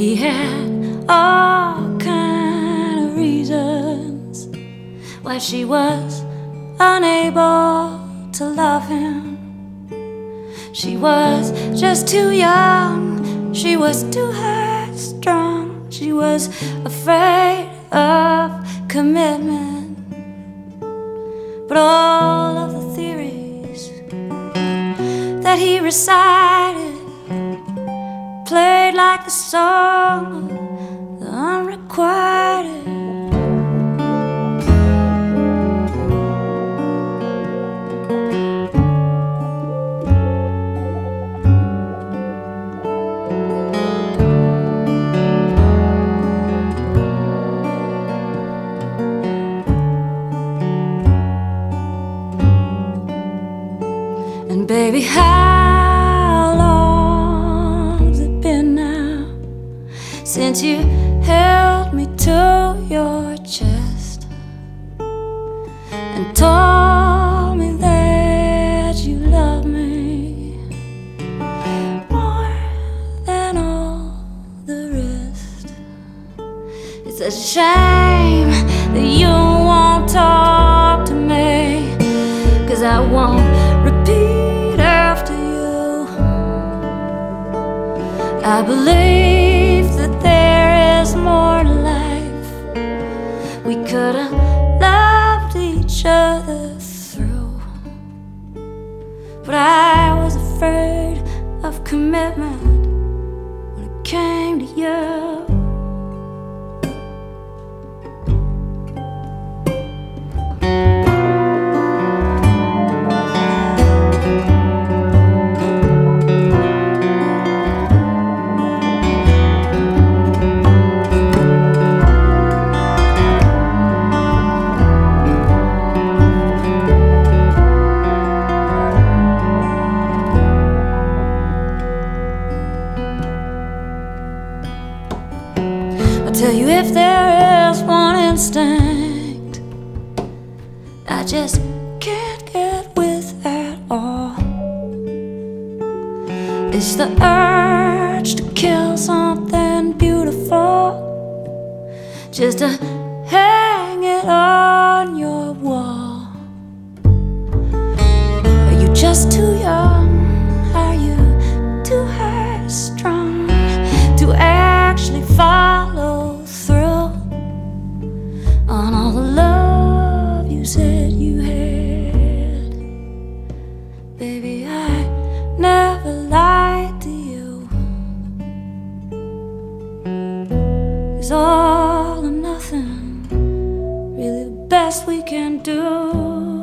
He had all kind of reasons why she was unable to love him. She was just too young, she was too headstrong, she was afraid of commitment. But all of the theories that he recited like the song the unrequited. And baby, how since you held me to your chest and told me that you love me more than all the rest? It's a shame that you won't talk to me, cause I won't repeat after you. I believe could have loved each other through, but I was afraid of commitment when it came to you. Tell you, if there is one instinct I just can't get with at all, it's the urge to kill something beautiful just to hang it on your wall. Are you just too young? all or nothing, really the best we can do.